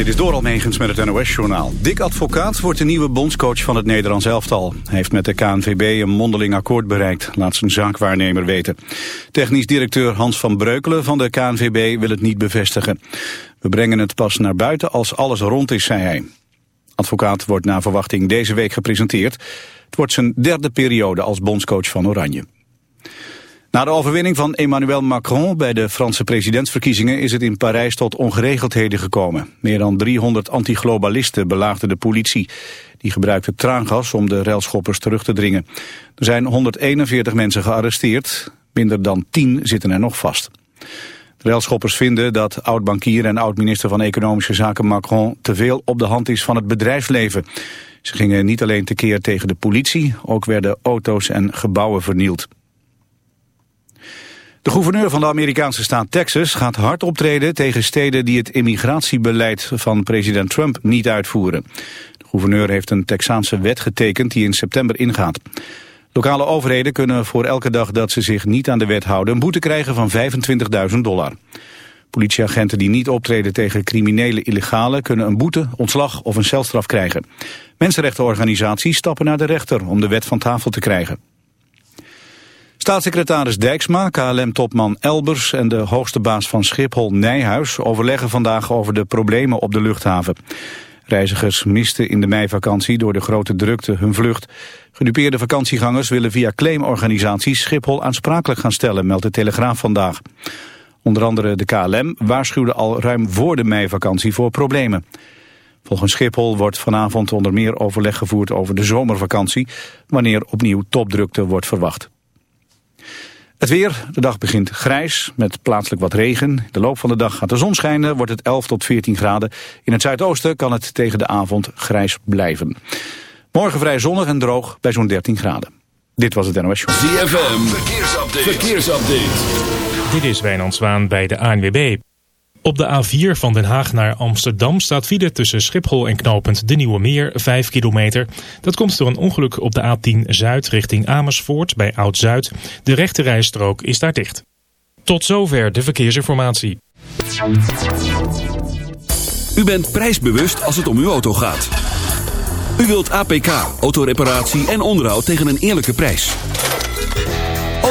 Dit is Doral Megens met het NOS-journaal. Dick Advocaat wordt de nieuwe bondscoach van het Nederlands elftal. Hij heeft met de KNVB een mondeling akkoord bereikt, laat zijn zaakwaarnemer weten. Technisch directeur Hans van Breukelen van de KNVB wil het niet bevestigen. We brengen het pas naar buiten als alles rond is, zei hij. Advocaat wordt na verwachting deze week gepresenteerd. Het wordt zijn derde periode als bondscoach van Oranje. Na de overwinning van Emmanuel Macron bij de Franse presidentsverkiezingen is het in Parijs tot ongeregeldheden gekomen. Meer dan 300 antiglobalisten belaagden de politie. Die gebruikte traangas om de railschoppers terug te dringen. Er zijn 141 mensen gearresteerd, minder dan 10 zitten er nog vast. De railschoppers vinden dat oud-bankier en oud-minister van Economische Zaken Macron te veel op de hand is van het bedrijfsleven. Ze gingen niet alleen tekeer tegen de politie, ook werden auto's en gebouwen vernield. De gouverneur van de Amerikaanse staat Texas gaat hard optreden tegen steden die het immigratiebeleid van president Trump niet uitvoeren. De gouverneur heeft een Texaanse wet getekend die in september ingaat. Lokale overheden kunnen voor elke dag dat ze zich niet aan de wet houden een boete krijgen van 25.000 dollar. Politieagenten die niet optreden tegen criminele illegalen kunnen een boete, ontslag of een celstraf krijgen. Mensenrechtenorganisaties stappen naar de rechter om de wet van tafel te krijgen. Staatssecretaris Dijksma, KLM-topman Elbers en de hoogste baas van Schiphol Nijhuis overleggen vandaag over de problemen op de luchthaven. Reizigers misten in de meivakantie door de grote drukte hun vlucht. Gedupeerde vakantiegangers willen via claimorganisaties Schiphol aansprakelijk gaan stellen, meldt de Telegraaf vandaag. Onder andere de KLM waarschuwde al ruim voor de meivakantie voor problemen. Volgens Schiphol wordt vanavond onder meer overleg gevoerd over de zomervakantie, wanneer opnieuw topdrukte wordt verwacht. Het weer, de dag begint grijs met plaatselijk wat regen. In de loop van de dag gaat de zon schijnen, wordt het 11 tot 14 graden. In het zuidoosten kan het tegen de avond grijs blijven. Morgen vrij zonnig en droog bij zo'n 13 graden. Dit was het NOS Show. ZFM, verkeersupdate. verkeersupdate. Dit is Wijnand Zwaan bij de ANWB. Op de A4 van Den Haag naar Amsterdam staat file tussen Schiphol en knooppunt De Nieuwe Meer 5 kilometer. Dat komt door een ongeluk op de A10 Zuid richting Amersfoort bij Oud-Zuid. De rechte rijstrook is daar dicht. Tot zover de verkeersinformatie. U bent prijsbewust als het om uw auto gaat. U wilt APK, autoreparatie en onderhoud tegen een eerlijke prijs.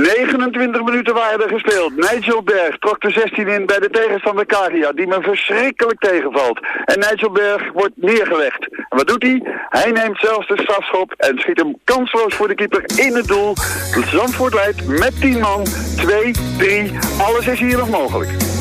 29 minuten waren er gespeeld. Nigel Berg trok de 16 in bij de tegenstander Karia, die me verschrikkelijk tegenvalt. En Nigel Berg wordt neergelegd. En wat doet hij? Hij neemt zelfs de strafschop en schiet hem kansloos voor de keeper in het doel. Zandvoort leidt met 10 man, 2, 3, alles is hier nog mogelijk.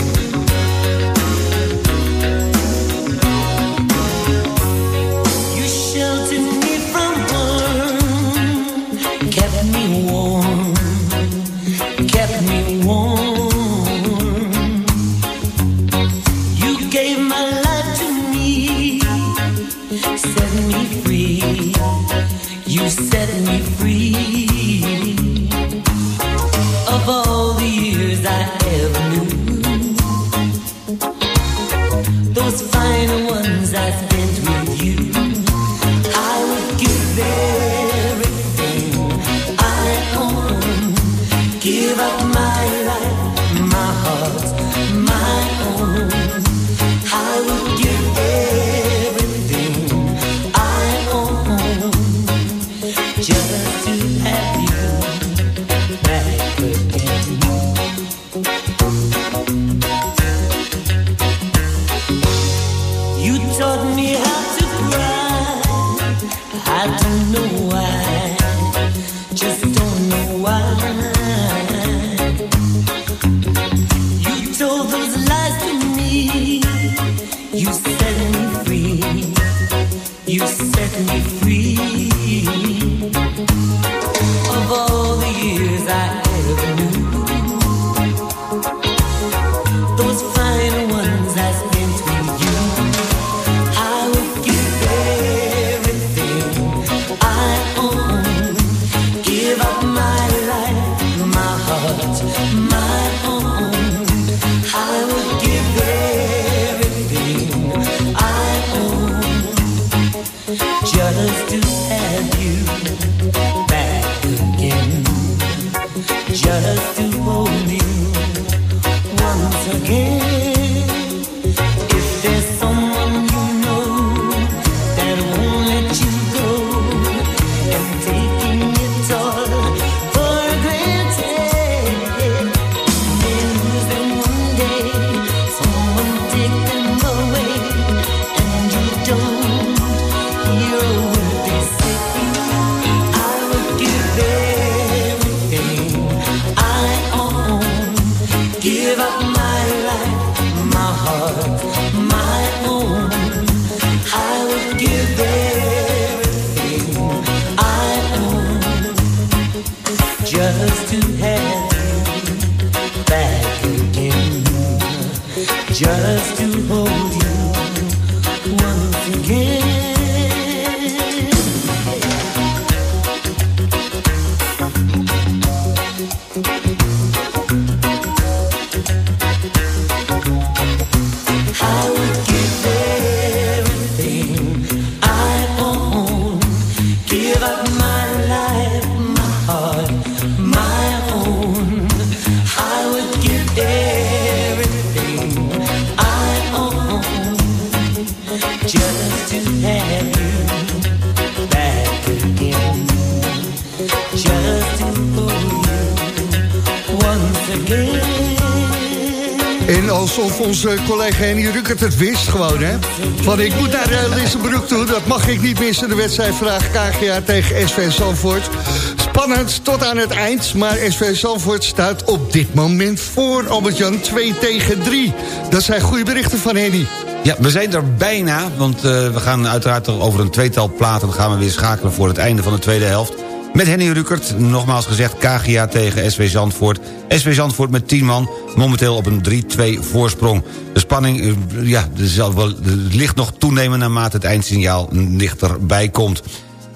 Onze collega Henny Ruckert het wist gewoon, hè. Van ik moet naar uh, toe, dat mag ik niet missen. De wedstrijdvraag KGA tegen SV Zandvoort. Spannend tot aan het eind, maar SV Zandvoort staat op dit moment voor Albert-Jan 2 tegen 3. Dat zijn goede berichten van Henny. Ja, we zijn er bijna, want eh, we gaan uiteraard over een tweetal platen... gaan we weer schakelen voor het einde van de tweede helft. Met Henny Rukert, nogmaals gezegd, KGA tegen SV Zandvoort. SV Zandvoort met 10 man, momenteel op een 3-2 voorsprong. De spanning eh, ja, zal wel, ligt nog toenemen naarmate het eindsignaal dichterbij komt.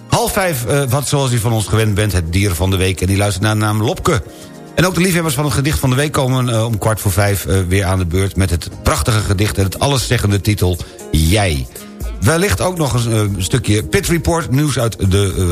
Half vijf, eh, wat zoals u van ons gewend bent, het dier van de week... en die luistert naar de naam Lopke. En ook de liefhebbers van het gedicht van de week komen eh, om kwart voor vijf weer aan de beurt... met het prachtige gedicht en het alleszeggende titel Jij. Wellicht ook nog eens, eh, een stukje Pit Report, nieuws uit de eh,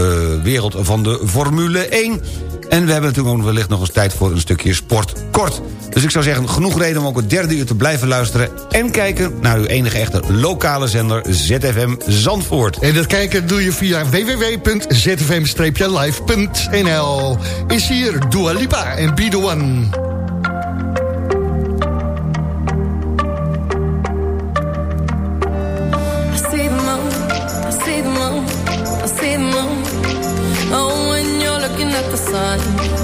eh, wereld van de Formule 1. En we hebben natuurlijk ook wellicht nog eens tijd voor een stukje sport kort. Dus ik zou zeggen, genoeg reden om ook het derde uur te blijven luisteren... en kijken naar uw enige echte lokale zender ZFM Zandvoort. En dat kijken doe je via www.zfm-live.nl. Is hier Dua Lipa en Be The One. Sun.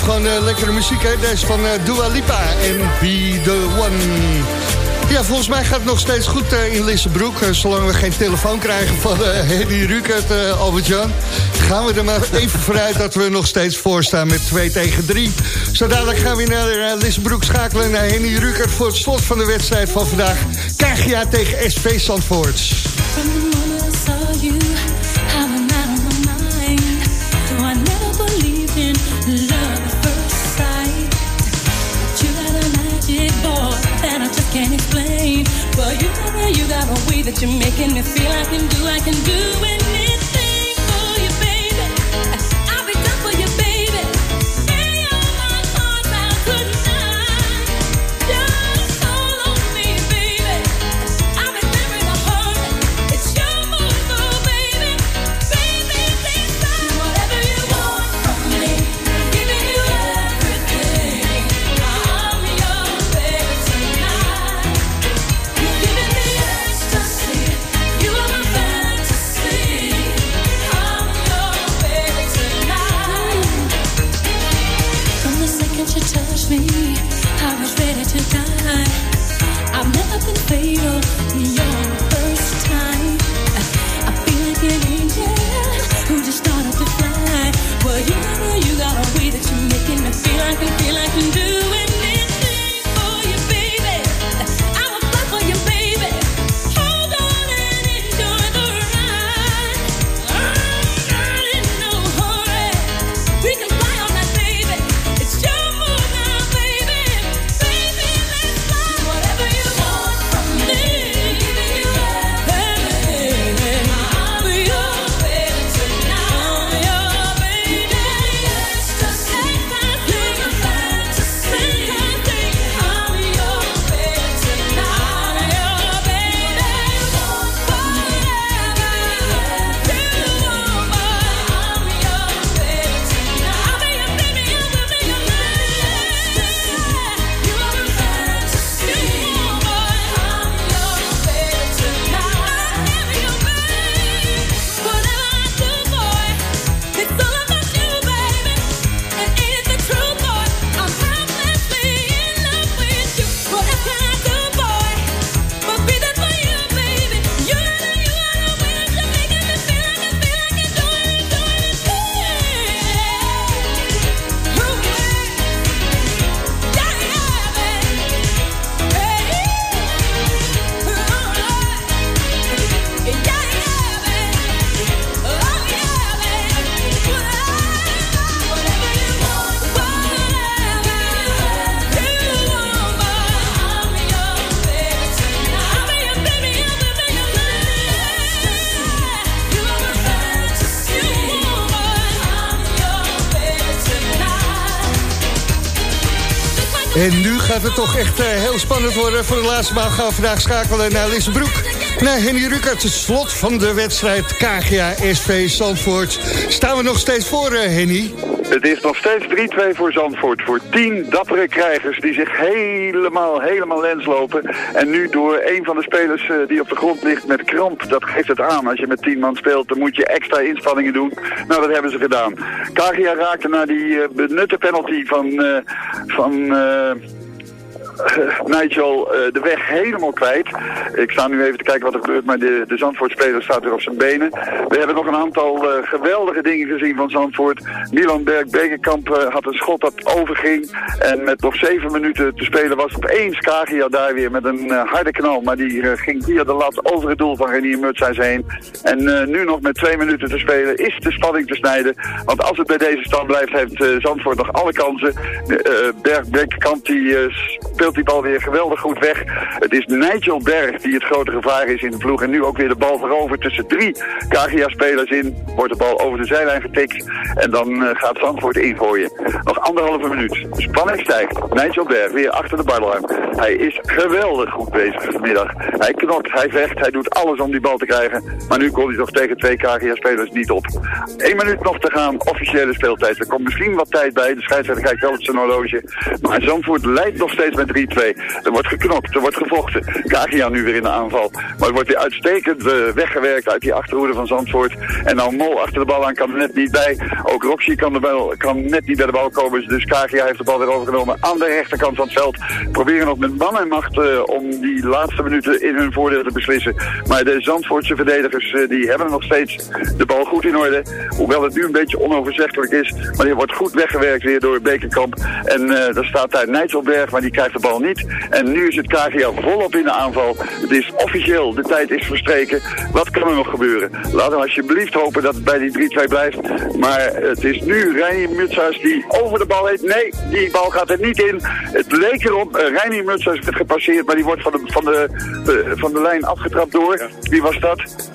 gewoon eh, lekkere muziek, hè? Deze van uh, Dua Lipa en Be The One. Ja, volgens mij gaat het nog steeds goed eh, in Lissebroek. zolang we geen telefoon krijgen van Henny Rukert, Albertan. gaan we er maar even vooruit dat we nog steeds voorstaan met 2 tegen 3. Zo gaan we naar Lissebroek schakelen naar Henry Rukert... voor het slot van de wedstrijd van vandaag. KGA tegen SV Zandvoorts. can't explain. But you, you got a way that you're making me feel I can do, I can do anything. gaat het toch echt eh, heel spannend worden. Voor de laatste maal gaan we vandaag schakelen naar Lissebroek. Naar Henny Rukert, het slot van de wedstrijd KGA SV Zandvoort. Staan we nog steeds voor, eh, Henny? Het is nog steeds 3-2 voor Zandvoort. Voor 10 dappere krijgers die zich helemaal, helemaal lens lopen. En nu door een van de spelers eh, die op de grond ligt met kramp. Dat geeft het aan. Als je met 10 man speelt, dan moet je extra inspanningen doen. Nou, dat hebben ze gedaan. KGA raakte na die benutte penalty van... van Nigel eh, de weg helemaal kwijt. Ik sta nu even te kijken wat er gebeurt, maar de, de Zandvoort-speler staat weer op zijn benen. We hebben nog een aantal eh, geweldige dingen gezien van Zandvoort. Milan Berg Bekenkamp eh, had een schot dat overging. En met nog zeven minuten te spelen was opeens Kagia daar weer met een harde knal. Maar die ging via de lat over het doel van Renier Mutsijs heen. En nu nog met twee minuten te spelen is de spanning te snijden. Want als het bij deze stand blijft, heeft Zandvoort nog alle kansen. Eh, Berg Bekenkamp die speelt die bal weer geweldig goed weg. Het is Nigel Berg die het grote gevaar is in de ploeg. En nu ook weer de bal veroverd tussen drie Kagia-spelers in. Wordt de bal over de zijlijn getikt. En dan eh, gaat Zandvoort ingooien. Nog anderhalve minuut. Spanning stijgt. Nigel Berg weer achter de barlijn. Hij is geweldig goed bezig vanmiddag. Hij knopt, hij vecht, hij doet alles om die bal te krijgen. Maar nu komt hij toch tegen twee Kagia-spelers niet op. Eén minuut nog te gaan, officiële speeltijd. Er komt misschien wat tijd bij. De scheidsrechter kijkt wel op zijn horloge. Maar Zandvoort leidt nog steeds met 3-2. Er wordt geknopt, er wordt gevochten. Kagia nu weer in de aanval. Maar er wordt weer uitstekend eh, weggewerkt uit die achterhoede van Zandvoort. En nou Mol achter de bal aan kan er net niet bij. Ook Roxy kan, er wel, kan net niet bij de bal komen. Dus Kagia heeft de bal weer overgenomen aan de rechterkant van het veld. Proberen nog met man en macht eh, om die laatste minuten in hun voordeel te beslissen. Maar de Zandvoortse verdedigers eh, die hebben nog steeds de bal goed in orde. Hoewel het nu een beetje onoverzichtelijk is. Maar die wordt goed weggewerkt weer door Bekenkamp. En daar staat daar Nijtselberg, maar die krijgt de bal niet. En nu is het KGA volop in de aanval. Het is officieel, de tijd is verstreken. Wat kan er nog gebeuren? Laten we alsjeblieft hopen dat het bij die 3-2 blijft. Maar het is nu Reinier Mutshuis die over de bal heeft. Nee, die bal gaat er niet in. Het leek erop, uh, Reinier Mutshuis werd gepasseerd, maar die wordt van de, van de, eh, van de lijn afgetrapt door. Wie was dat?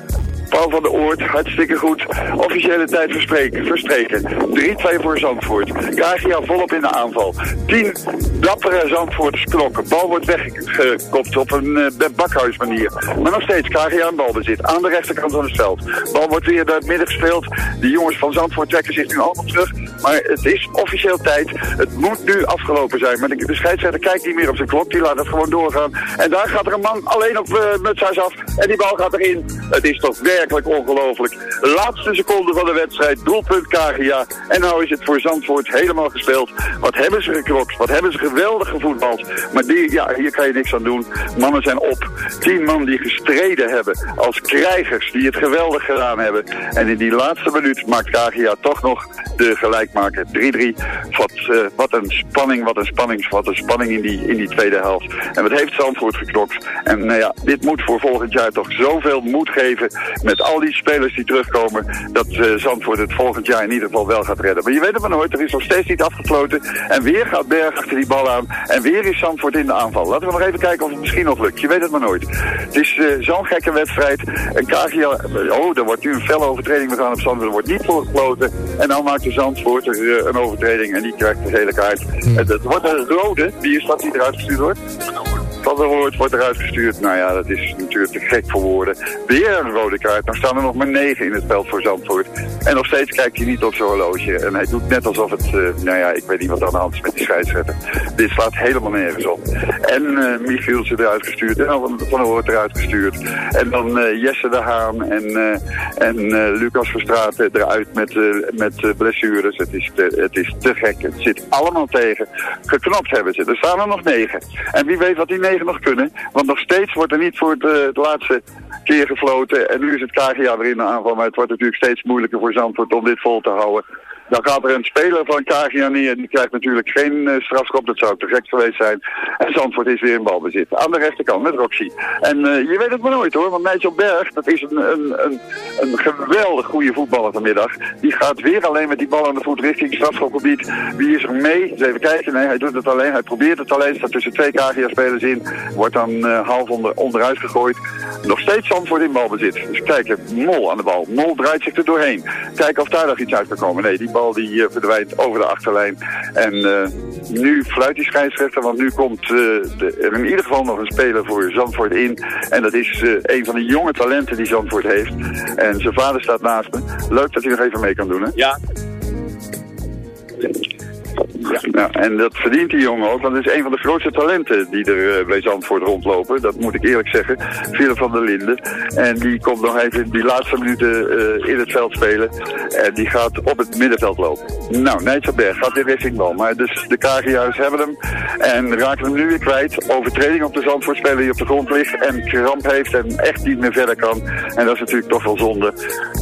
Paul van der Oort, hartstikke goed. Officiële tijd verspreken, verstreken. 3-2 voor Zandvoort. Kagia volop in de aanval. 10 dappere Zandvoorters knokken. Bal wordt weggekopt op een uh, bakhuis manier. Maar nog steeds Kagia een balbezit. Aan de rechterkant van het veld. Bal wordt weer naar het midden gespeeld. De jongens van Zandvoort trekken zich nu allemaal terug. Maar het is officieel tijd. Het moet nu afgelopen zijn. Maar de, de scheidsrechter kijkt niet meer op zijn klok. Die laat het gewoon doorgaan. En daar gaat er een man alleen op uh, mutshuis af. En die bal gaat erin. Het is toch ongelooflijk. Laatste seconde van de wedstrijd. Doelpunt Kagia. En nou is het voor Zandvoort helemaal gespeeld. Wat hebben ze geklokt. Wat hebben ze geweldig gevoetbald. Maar die, ja, hier kan je niks aan doen. Mannen zijn op. Tien man die gestreden hebben. Als krijgers die het geweldig gedaan hebben. En in die laatste minuut maakt Kagia toch nog de gelijkmaker 3-3. Wat, uh, wat een spanning, wat een spanning, wat een spanning in die, in die tweede helft. En wat heeft Zandvoort geklokt. En nou ja, dit moet voor volgend jaar toch zoveel moed geven met al die spelers die terugkomen, dat uh, Zandvoort het volgend jaar in ieder geval wel gaat redden. Maar je weet het maar nooit, er is nog steeds niet afgefloten. En weer gaat Berg achter die bal aan. En weer is Zandvoort in de aanval. Laten we nog even kijken of het misschien nog lukt. Je weet het maar nooit. Het is uh, zo'n gekke wedstrijd. En Kagia, oh, er wordt nu een felle overtreding begaan op Zandvoort. Er wordt niet voor gefloten. En dan maakt de Zandvoort er, uh, een overtreding en die krijgt de hele kaart. Hmm. Het wordt een rode. Wie is dat die eruit gestuurd wordt? Der Woord wordt eruit gestuurd. Nou ja, dat is natuurlijk te gek voor woorden. Weer een rode kaart. Dan staan er nog maar negen in het veld voor Zandvoort. En nog steeds kijkt hij niet op zijn horloge. En hij doet net alsof het, uh, nou ja, ik weet niet wat aan de hand is met die scheidsrechter. Dit slaat helemaal nergens op. En uh, Michiels eruit gestuurd. En Van, der Woord eruit gestuurd. En dan uh, Jesse de Haan en, en Lucas Verstraeten eruit met, met blessures. Het is, te, het is te gek. Het zit allemaal tegen. Geknopt hebben ze. Er staan er nog negen. En wie weet wat die negen nog kunnen. Want nog steeds wordt er niet voor het, het laatste keer gefloten. En nu is het KGA weer in de aanval. Maar het wordt natuurlijk steeds moeilijker voor Zandvoort om dit vol te houden. Dan gaat er een speler van Kagia neer. Die krijgt natuurlijk geen uh, strafschop. Dat zou te gek geweest zijn. En Zandvoort is weer in balbezit. Aan de rechterkant met Roxy. En uh, je weet het maar nooit hoor. Want Nigel Berg, dat is een, een, een, een geweldig goede voetballer vanmiddag. Die gaat weer alleen met die bal aan de voet richting het strafschopgebied. Wie is er mee? Eens even kijken. Nee, hij doet het alleen. Hij probeert het alleen. Staat tussen twee Kagia-spelers in. Wordt dan uh, half onder, onderuit gegooid. Nog steeds Zandvoort in balbezit. Dus kijken. Mol aan de bal. Mol draait zich er doorheen. Kijken of daar nog iets uit kan komen. Nee, die bal die uh, verdwijnt over de achterlijn. En uh, nu fluit die scheidsrechter, want nu komt uh, de, in ieder geval nog een speler voor Zandvoort in. En dat is een van de jonge talenten die Zandvoort heeft. En zijn vader staat naast me. Leuk dat hij nog even mee kan doen, hè? Ja. Ja, nou, en dat verdient die jongen ook, want het is een van de grootste talenten die er eh, bij Zandvoort rondlopen. Dat moet ik eerlijk zeggen. Philip van der Linden. En die komt nog even in die laatste minuten eh, in het veld spelen. En die gaat op het middenveld lopen. Nou, Nijtselberg gaat weer richting bal. Maar dus de KGU's hebben hem. En raken hem nu weer kwijt. Overtreding op de Zandvoortspeler die op de grond ligt. En kramp heeft en echt niet meer verder kan. En dat is natuurlijk toch wel zonde.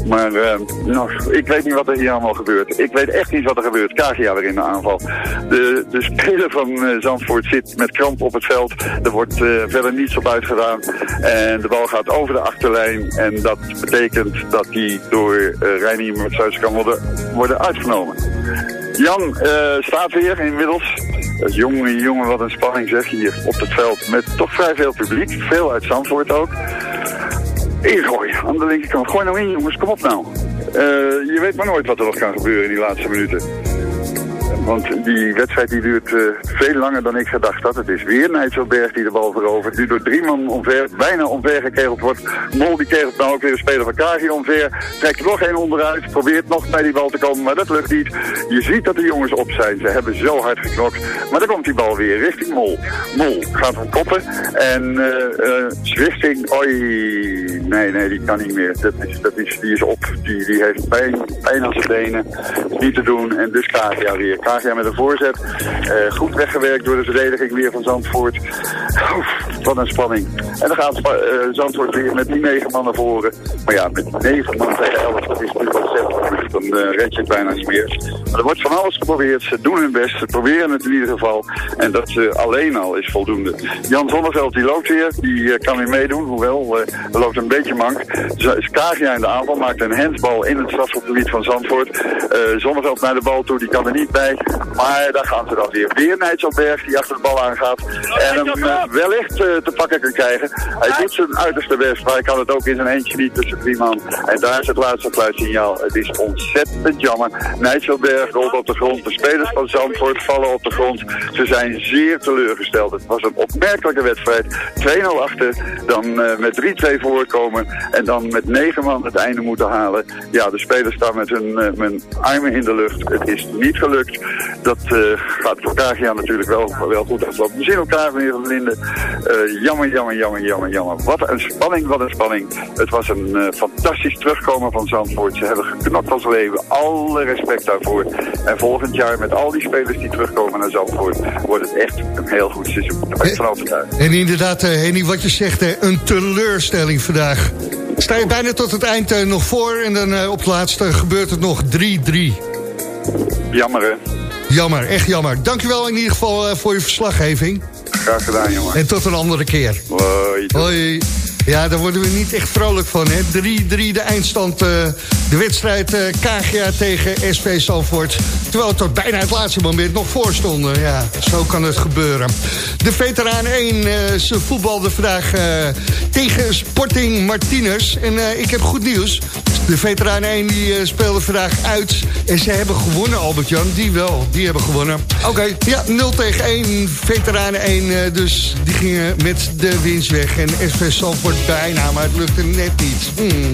Maar eh, nou, ik weet niet wat er hier allemaal gebeurt. Ik weet echt niet wat er gebeurt. KGA weer in de aanval. De, de speler van eh, Zandvoort zit met kramp op het veld. Er wordt eh, verder niets op uitgedaan. En de bal gaat over de achterlijn. En dat betekent dat die door uh, Reinier Mertzuis kan worden, worden uitgenomen. Jan staat weer inmiddels. Jongen, jongen, wat een spanning zeg hier op het veld. Met toch vrij veel publiek. Veel uit Zandvoort ook. Ingooien aan de linkerkant. Gooi nou in jongens, kom op nou. Je weet maar nooit wat er nog kan gebeuren in die laatste minuten. Want die wedstrijd die duurt eh, veel langer dan ik gedacht had. Het is weer Nijtselberg die de bal verovert. Die door drie man omver, bijna omver gekegeld wordt. Mol die kegelt nou ook weer een speler van Kagi omver. Trekt er nog één onderuit. Probeert nog bij die bal te komen, maar dat lukt niet. Je ziet dat de jongens op zijn. Ze hebben zo hard geknokt. Maar dan komt die bal weer richting Mol. Mol gaat van koppen. En Zwichting, oi, nee, nee, die kan niet meer. Dat is, dat is, die is op. Die, die heeft pijn, pijn aan zijn benen. Niet te doen. En dus Kagia weer. Met een voorzet. Eh, goed weggewerkt door de verdediging weer van Zandvoort. Oef, wat een spanning. En dan gaat eh, Zandvoort weer met die negen man naar voren. Maar ja, met negen man tegen elf, dat is natuurlijk ontzettend. Dan eh, red je het bijna niet meer. Maar er wordt van alles geprobeerd. Ze doen hun best. Ze proberen het in ieder geval. En dat alleen al is voldoende. Jan Zonneveld die loopt weer. Die kan weer meedoen. Hoewel, er loopt een beetje mank. Z- Skagia in de aanval maakt een handsbal in het strafschopgebied van Zandvoort. Zonneveld naar de bal toe. Die kan er niet bij. Maar daar gaan ze dan weer. Weer Nijtselberg die achter de bal aangaat. En hem eh, wellicht eh, te pakken kan krijgen. Hij doet zijn uiterste best. Maar hij kan het ook in zijn eentje niet tussen drie man. En daar is het laatste fluitsignaal. Het is ontzettend jammer. Nijtselberg rolt op de grond. De spelers van Zandvoort vallen op de grond. Ze zijn zeer teleurgesteld. Het was een opmerkelijke wedstrijd. 2-0 achter. Dan eh, met 3-2 voorkomen. En dan met 9 man het einde moeten halen. Ja, de spelers staan met hun, met hun armen in de lucht. Het is niet gelukt. Dat eh, gaat voor Kagia natuurlijk wel, wel goed aflopen. We zien elkaar weer van Linden. Eh, jammer, jammer, jammer, jammer, jammer. Wat een spanning, wat een spanning. Het was een eh, fantastisch terugkomen van Zandvoort. Ze hebben geknokt als leven. Alle respect daarvoor. En volgend jaar met al die spelers die terugkomen naar Zandvoort... wordt het echt een heel goed seizoen. Daar ben ik van overtuigd. En inderdaad, eh, Henny, wat je zegt, een teleurstelling vandaag. Sta je bijna tot het eind eh, nog voor en dan eh, op het laatste gebeurt het nog 3-3. Jammer, hè? Jammer, echt jammer. Dankjewel in ieder geval eh, voor je verslaggeving. Graag gedaan, jongen. En tot een andere keer. Hoi. Hoi. Ja, daar worden we niet echt vrolijk van, hè. 3-3 de eindstand, eh, de wedstrijd eh KGA tegen SV Zalvoort. Terwijl het tot bijna het laatste moment nog voor stonden. Ja, zo kan het gebeuren. De veteraan 1, eh ze voetbalde vandaag tegen Sporting Martinez. En ik heb goed nieuws. De veteraan 1 die speelde vandaag uit. En ze hebben gewonnen, Albert-Jan. Die wel, die hebben gewonnen. Oké. Ja, 0 tegen 1, veteranen 1. eh, dus die gingen met de winst weg. En SV Bijna, maar het lukte net niet. Hmm.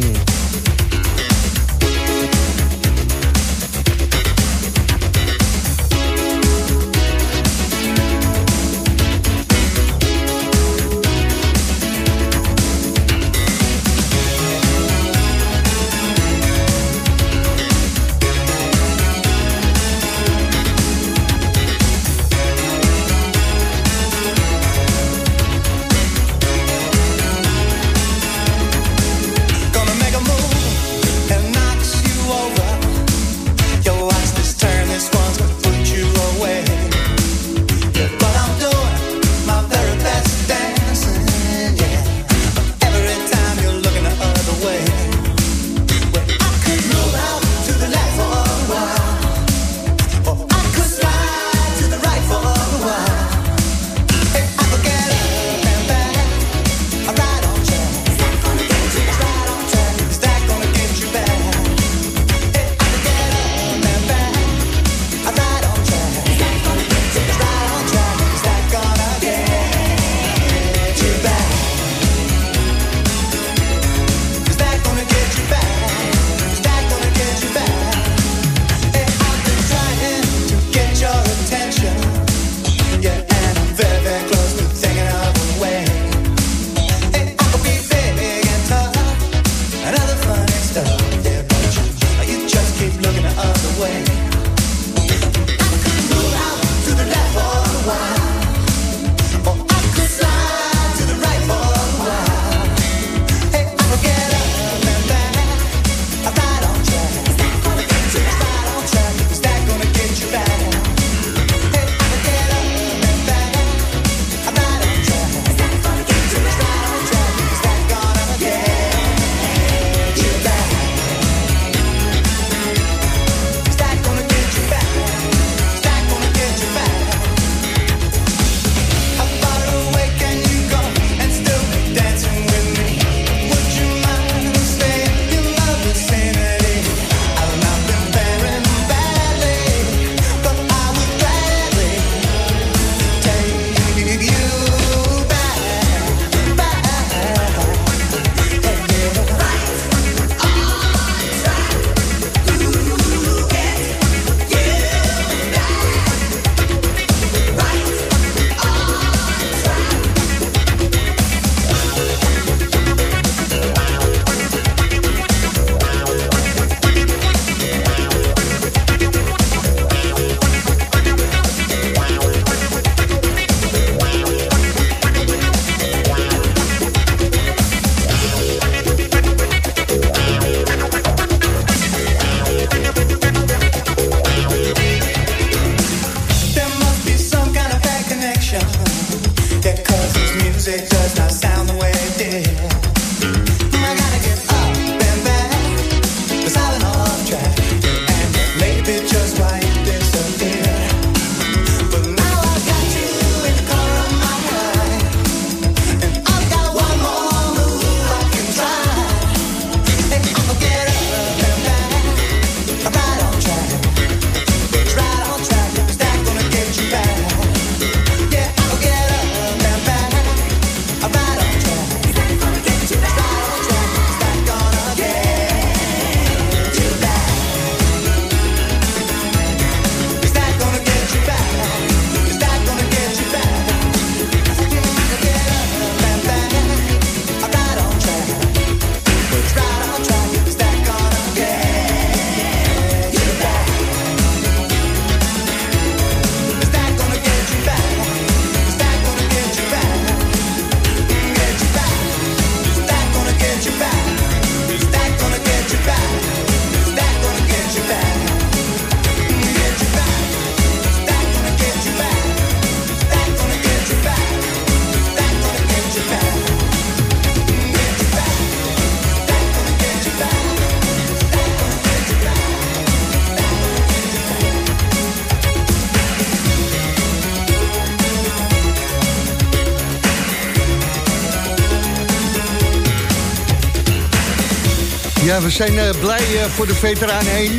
Ja, we zijn eh, blij eh, voor de veteraan 1.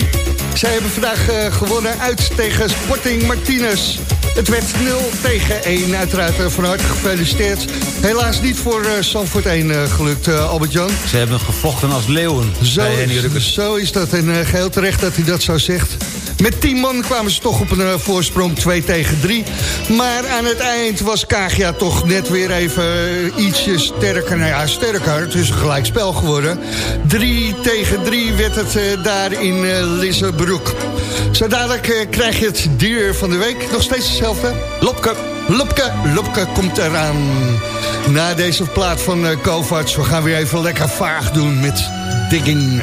Zij hebben vandaag eh, gewonnen uit tegen Sporting Martinez. Het werd 0 tegen 1. Uiteraard van harte gefeliciteerd. Helaas niet voor Sanford 1 eh, gelukt, Albert-Jan. Ze hebben gevochten als leeuwen Zo, Rukkert. zo is dat en geheel terecht dat hij dat zo zegt. Met 10 man kwamen ze toch op een uh, voorsprong 2 tegen 3. Maar aan het eind was Kagia toch net weer even uh, ietsje sterker. Nou ja, sterker. Het is een gelijk spel geworden. 3 tegen 3 werd het uh, daar in Lissabroek. Zo dadelijk krijg je het dier van de week. Nog steeds hetzelfde. Lopke. Lopke, Lopke komt eraan. Na deze plaat van Kovacs. We gaan weer even lekker vaag doen met digging.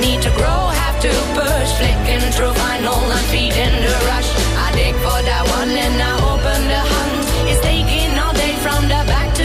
need to grow, have to push. Flicking through vinyl and feeding the rush. I dig for that one and I open the hunt. It's taking all day from the back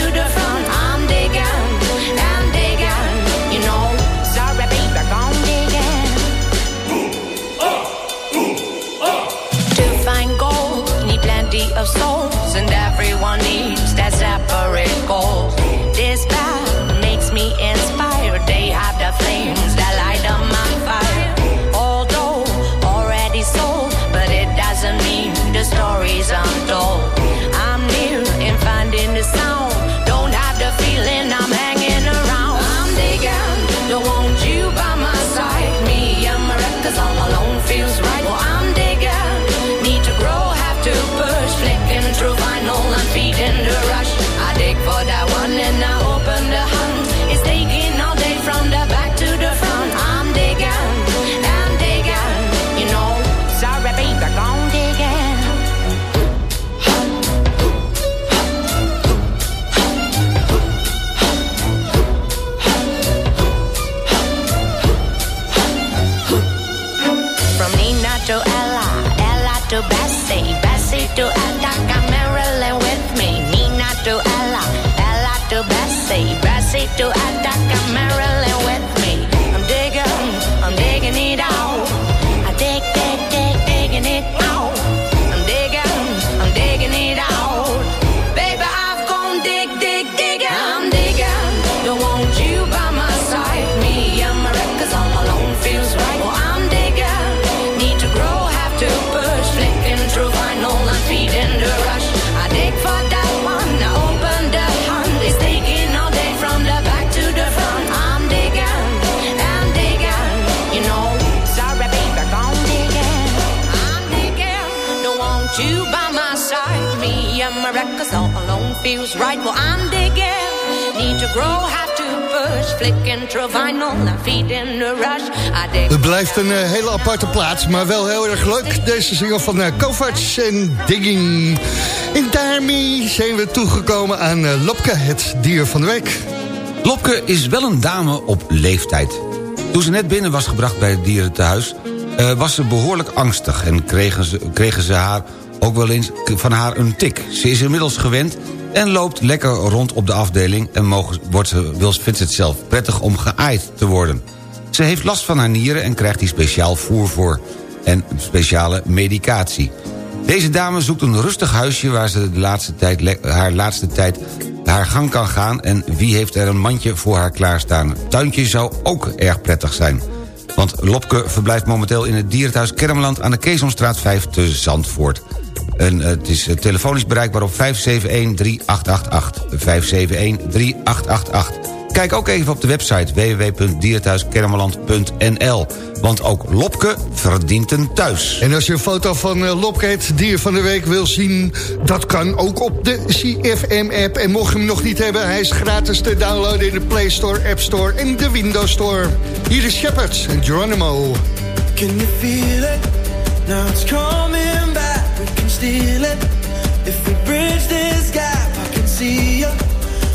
do I? Feels right. Well, I'm digging, need to grow, have to push. Flicking through vinyl feeding the rush. I dig. Het blijft een uh, hele aparte plaats, maar wel heel erg leuk. Deze single van uh, Kovacs en Digging. En daarmee zijn we toegekomen aan uh, Lopke, het dier van de week. Lopke is wel een dame op leeftijd. Toen ze net binnen was gebracht bij het dierentehuis... Uh, was ze behoorlijk angstig en kregen ze, kregen ze haar ook wel eens van haar een tik. Ze is inmiddels gewend en loopt lekker rond op de afdeling... en mogen, wordt vindt het zelf prettig om geaaid te worden. Ze heeft last van haar nieren en krijgt hier speciaal voer voor... en speciale medicatie. Deze dame zoekt een rustig huisje waar ze de laatste tijd, haar laatste tijd haar gang kan gaan... en wie heeft er een mandje voor haar klaarstaan. Tuintje zou ook erg prettig zijn. Want Lopke verblijft momenteel in het dierenthuis Kermeland... aan de Keesomstraat 5 te Zandvoort. En het is telefonisch bereikbaar op 571-3888. 571-3888. Kijk ook even op de website www.dierenthuiskermeland.nl. Want ook Lopke verdient een thuis. En als je een foto van uh, Lopke, het dier van de week, wil zien... dat kan ook op de CFM-app. En mocht je hem nog niet hebben, hij is gratis te downloaden... in de Play Store, App Store en de Windows Store. Hier is Shepard en Geronimo. Can you feel it? Now it's coming back, we can steal it. If we bridge this gap, I can see you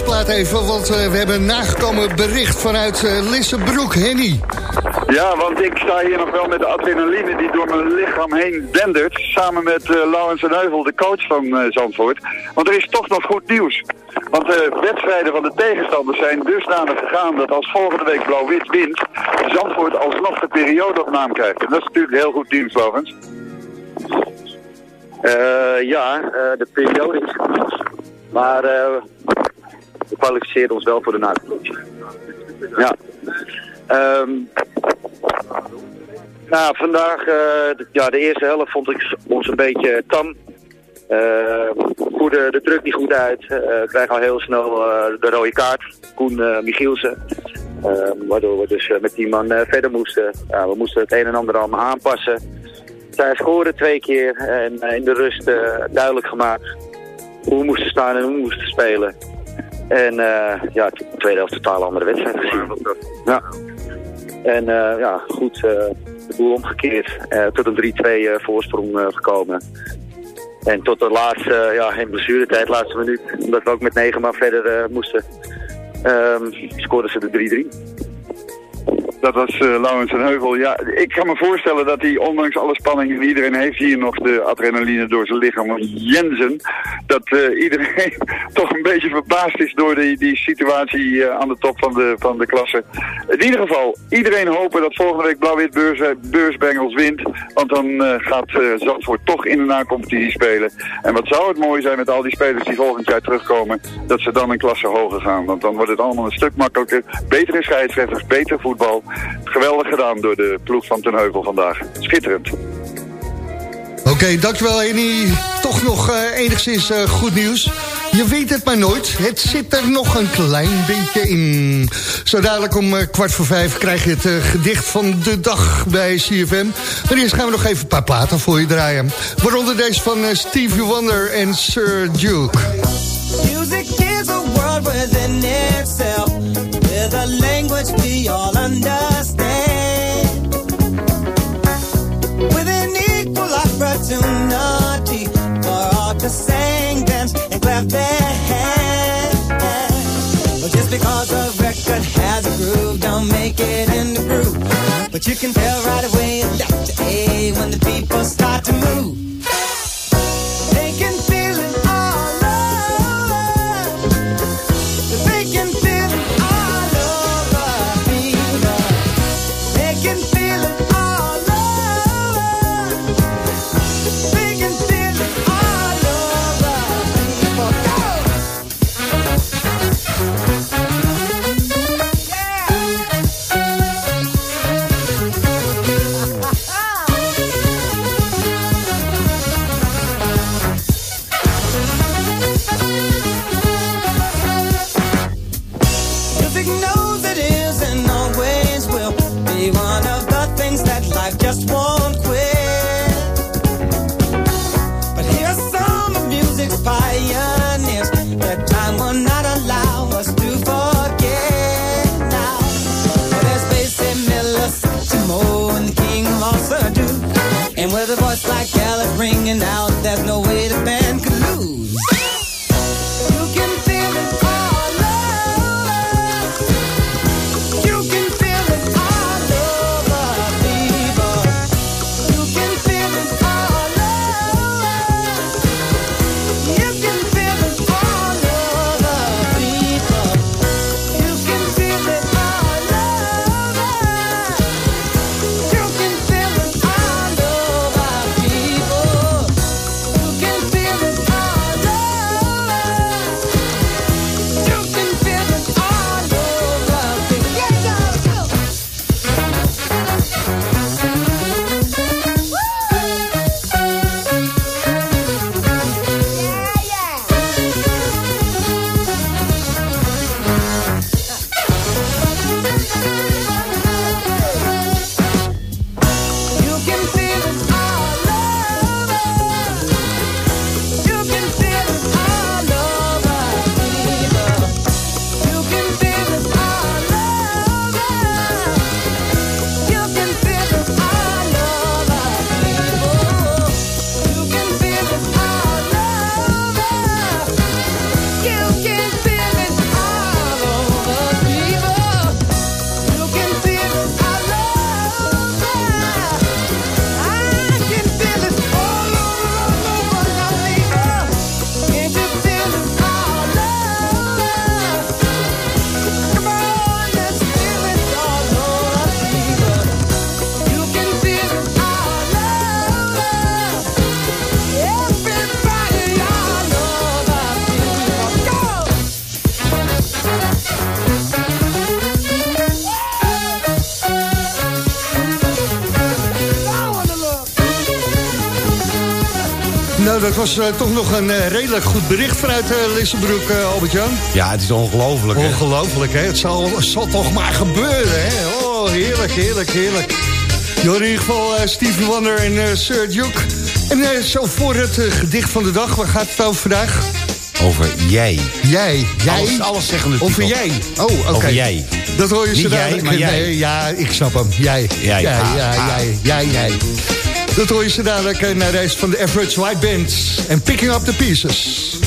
deze plaat even, want eh, we hebben een nagekomen bericht vanuit eh Lissebroek. Henny. Ja, want ik sta hier nog wel met de adrenaline die door mijn lichaam heen dendert. Samen met eh Laurens en Heuvel, de coach van eh, Zandvoort. Want er is toch nog goed nieuws. Want de wedstrijden van de tegenstanders zijn dusdanig gegaan dat als volgende week Blauw-Wit wint, Zandvoort alsnog de periode op naam krijgt. En dat is natuurlijk heel goed nieuws, Laurens. Eh, ja, eh, de periode is goed. Maar eh, we ons wel voor de nacompetitie. Ja. Ehm, nou, vandaag, eh, ja, de eerste helft vond ik ons een beetje tam. Eh, voerde de druk niet goed uit. Eh krijgen al heel snel de rode kaart. Koen Michielsen. Eh, waardoor we dus met die man verder moesten. We moesten het een en ander allemaal aanpassen. Zij scoren twee keer en in de rust duidelijk gemaakt hoe we moesten staan en hoe we moesten spelen. En eh, ja, de tweede helft totaal andere wedstrijd gezien. Ja. En eh, ja, goed, eh, de boel omgekeerd. Tot een 3-2 eh, voorsprong gekomen. En tot de laatste, ja, in blessuretijd, laatste minuut, omdat we ook met negen man verder moesten, ehm, scoorden ze de 3-3. Dat was eh Laurens en Heuvel. Ja, ik kan me voorstellen dat hij ondanks alle spanning en iedereen heeft hier nog de adrenaline door zijn lichaam. Jensen, dat eh, iedereen toch een beetje verbaasd is door die, die situatie eh, aan de top van de, van de klasse. In ieder geval, iedereen hopen dat volgende week Blauw-Wit beurs, Beursbengels wint. Want dan gaat Zandvoort toch in de na-competitie spelen. En wat zou het mooi zijn met al die spelers die volgend jaar terugkomen, dat ze dan een klasse hoger gaan. Want dan wordt het allemaal een stuk makkelijker. Betere scheidsrechters, beter voetbal. Geweldig gedaan door de ploeg van Ten Heuvel vandaag. Schitterend. Oké, dankjewel Henny. Toch nog eh, enigszins eh, goed nieuws. Je weet het maar nooit. Het zit er nog een klein beetje in. Zo dadelijk om eh, kwart voor vijf krijg je het gedicht van de dag bij CFM. Maar eerst gaan we nog even een paar platen voor je draaien. Waaronder deze van eh, Stevie Wonder en Sir Duke. Music is a world within itself, But you can tell right away to A when the people start to move. They can feel it Dat was eh, toch nog een eh, redelijk goed bericht vanuit uh, Lissabroek, Albert-Jan. Ja, het is ongelooflijk. Ongelooflijk, hè? Het zal, zal toch maar gebeuren, hè? Oh, heerlijk, heerlijk, heerlijk. Jo, in ieder geval Stevie Wonder en Sir Duke. En zo voor het gedicht van de dag, waar gaat het over vandaag? Over jij. Jij, jij? Alles, alles zeggende Over titel. jij. Oh, oké. Over jij. Dat hoor je Niet zo jij, maar jij. Nee, ja, ik snap hem. Jij. Jij. Jij, ja, jij, jij, jij. Dat hoor je zo dadelijk eh, naar de van de Average White Band. En Picking Up the Pieces.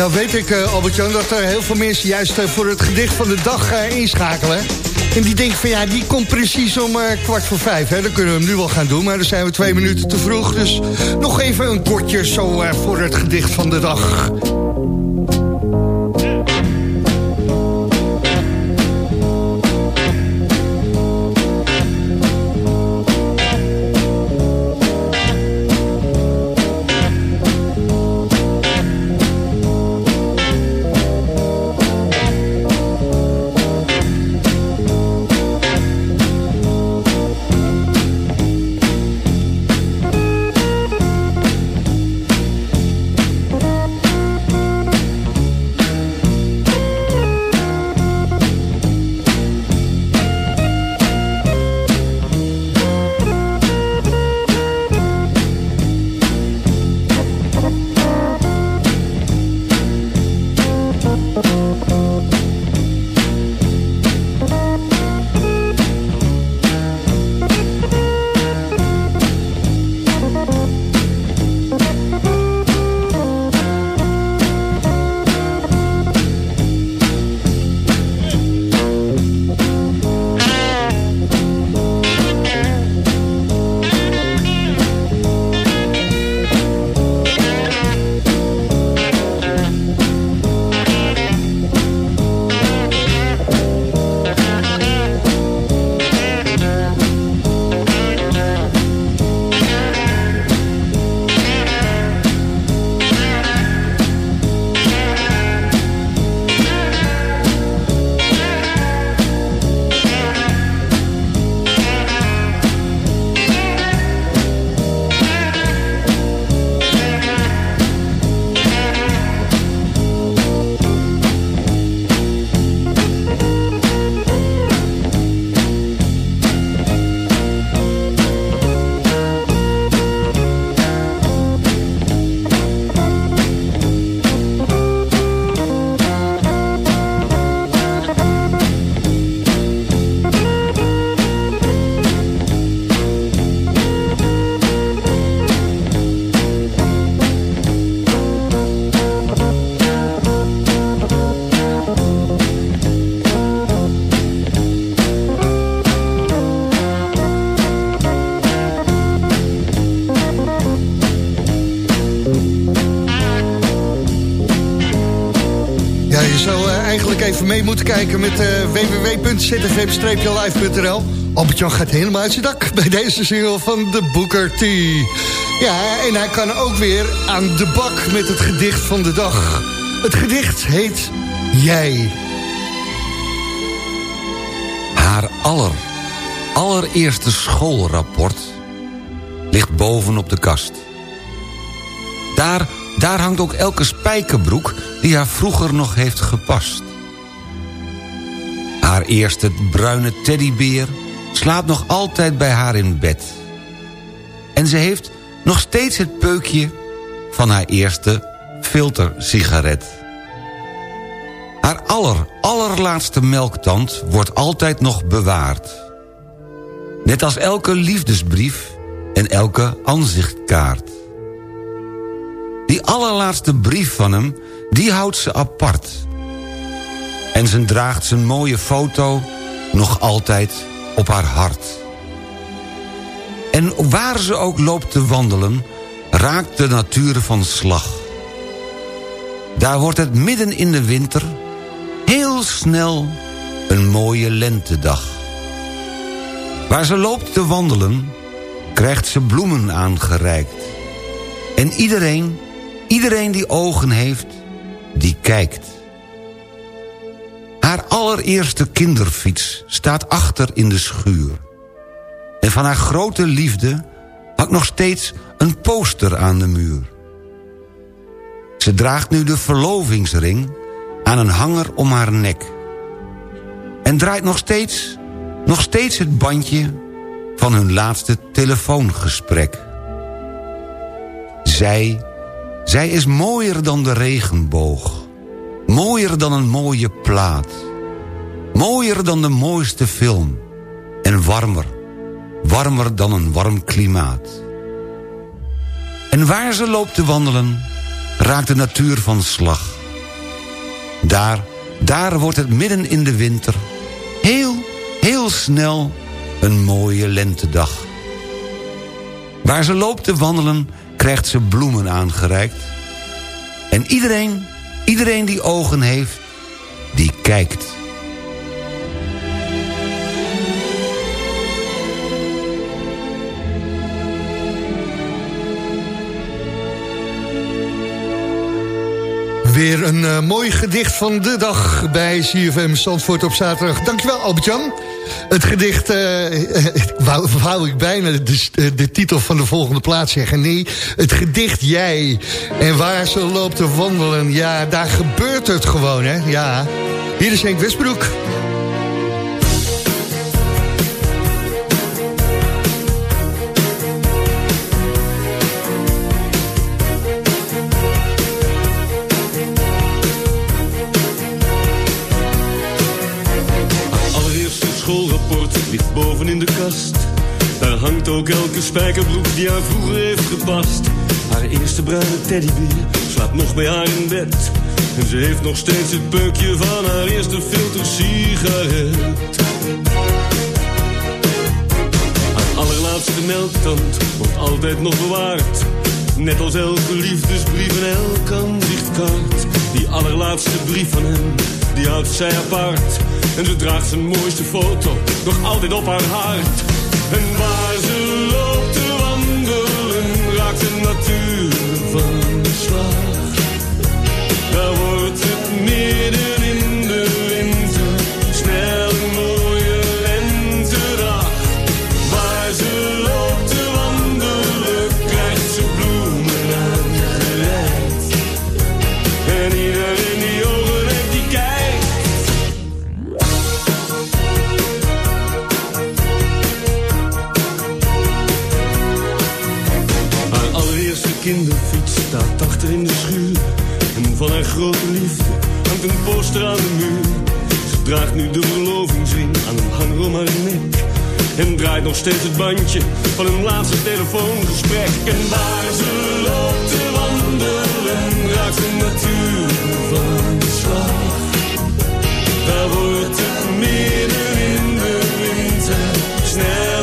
Nou weet ik, eh, Albert-Jan, dat er heel veel mensen juist eh, voor het gedicht van de dag eh, inschakelen. En die denken van ja, die komt precies om kwart voor vijf. Hè? Dan kunnen we hem nu wel gaan doen, maar dan zijn we twee minuten te vroeg. Dus nog even een kortje zo voor het gedicht van de dag. Mee moeten kijken met uh, www.zfm-live.nl. Albert-Jan gaat helemaal uit zijn dak bij deze single van de Booker T. Ja, en hij kan ook weer aan de bak met het gedicht van de dag. Het gedicht heet Jij. Haar aller, allereerste schoolrapport ligt boven op de kast. Daar, daar hangt ook elke spijkerbroek die haar vroeger nog heeft gepast. Haar eerste bruine teddybeer slaapt nog altijd bij haar in bed. En ze heeft nog steeds het peukje van haar eerste filtersigaret. Haar aller, allerlaatste melktand wordt altijd nog bewaard. Net als elke liefdesbrief en elke aanzichtkaart. Die allerlaatste brief van hem, die houdt ze apart. En ze draagt zijn mooie foto nog altijd op haar hart. En waar ze ook loopt te wandelen, raakt de natuur van slag. Daar wordt het midden in de winter heel snel een mooie lentedag. Waar ze loopt te wandelen, krijgt ze bloemen aangereikt. En iedereen, iedereen die ogen heeft, die kijkt. Haar allereerste kinderfiets staat achter in de schuur. En van haar grote liefde hangt nog steeds een poster aan de muur. Ze draagt nu de verlovingsring aan een hanger om haar nek. En draait nog steeds, nog steeds het bandje van hun laatste telefoongesprek. Zij, zij is mooier dan de regenboog. Mooier dan een mooie plaat. Mooier dan de mooiste film. En warmer, warmer dan een warm klimaat. En waar ze loopt te wandelen, raakt de natuur van slag. Daar, daar wordt het midden in de winter... heel, heel snel een mooie lentedag. Waar ze loopt te wandelen, krijgt ze bloemen aangereikt. En iedereen, iedereen die ogen heeft, die kijkt. Weer een uh, mooi gedicht van de dag bij CFM Zandvoort op zaterdag. Dankjewel Albert-Jan. Het gedicht, uh, wou, wou, ik bijna de, de, titel van de volgende plaats zeggen. Nee, het gedicht Jij. En waar ze loopt te wandelen, ja, daar gebeurt het gewoon, hè. Ja, hier is Henk Westbroek. In de kast. Daar hangt ook elke spijkerbroek die haar vroeger heeft gepast. Haar eerste bruine teddybeer slaapt nog bij haar in bed. En ze heeft nog steeds het peukje van haar eerste filtersigaret. Haar allerlaatste melktand wordt altijd nog bewaard. Net als elke liefdesbrief en elke aanzichtkaart. Die allerlaatste brief van hem, die houdt zij apart. En ze draagt zijn mooiste foto nog altijd op haar hart. En waar ze loopt te wandelen, raakt de natuur draagt nu de verlovingsring aan een hanger om haar nek. En draait nog steeds het bandje van hun laatste telefoongesprek. En waar ze loopt te wandelen, raakt de natuur van de slag. Daar wordt het midden in de winter snel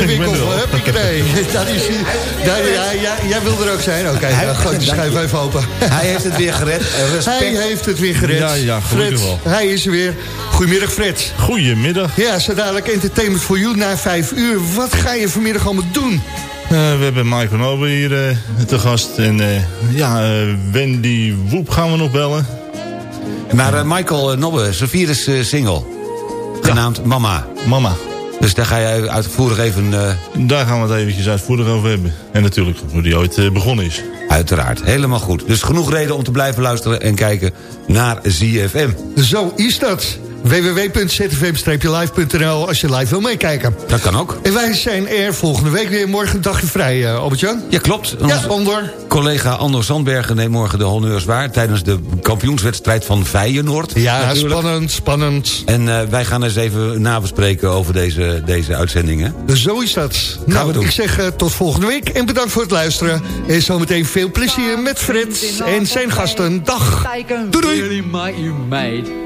aan de Ik ben winkel. Huppakee. Daar is. Daar, ja, ja, jij wil er ook zijn? Oké, gooi de schuif even open. Hij heeft het weer gered. Respect. Hij heeft het weer gered. Ja, ja, Fred, wel. hij is er weer. Goedemiddag, Fred. Goedemiddag. Ja, zo dadelijk Entertainment for You na vijf uur. Wat ga je vanmiddag allemaal doen? Eh, we hebben Michael Noble hier eh, te gast. En eh, ja, eh, Wendy Woep gaan we nog bellen. Maar Michael uh, Nobbe, zijn vierde eh, single. Genaamd Mama. Mama. Dus daar ga jij uitvoerig even... eh, Daar gaan we het eventjes uitvoerig over hebben. En natuurlijk hoe die ooit eh, begonnen is. Uiteraard, helemaal goed. Dus genoeg reden om te blijven luisteren en kijken naar ZFM. Zo is dat. www.zfm-live.nl als je live wil meekijken. Dat kan ook. En wij zijn er volgende week weer. Morgen een dagje vrij, uh, Albert-Jan. Ja, klopt. Ja, Andor. Collega Anders Zandbergen neemt morgen de honneurs waar... tijdens de kampioenswedstrijd van Feyenoord. Ja, natuurlijk. spannend, spannend. En uh, wij gaan eens even nabespreken over deze, deze uitzendingen. Zo is dat. nou, we doen. ik zeg uh, tot volgende week en bedankt voor het luisteren. En zometeen veel plezier met Frits en zijn gasten. Dag. Doei doei.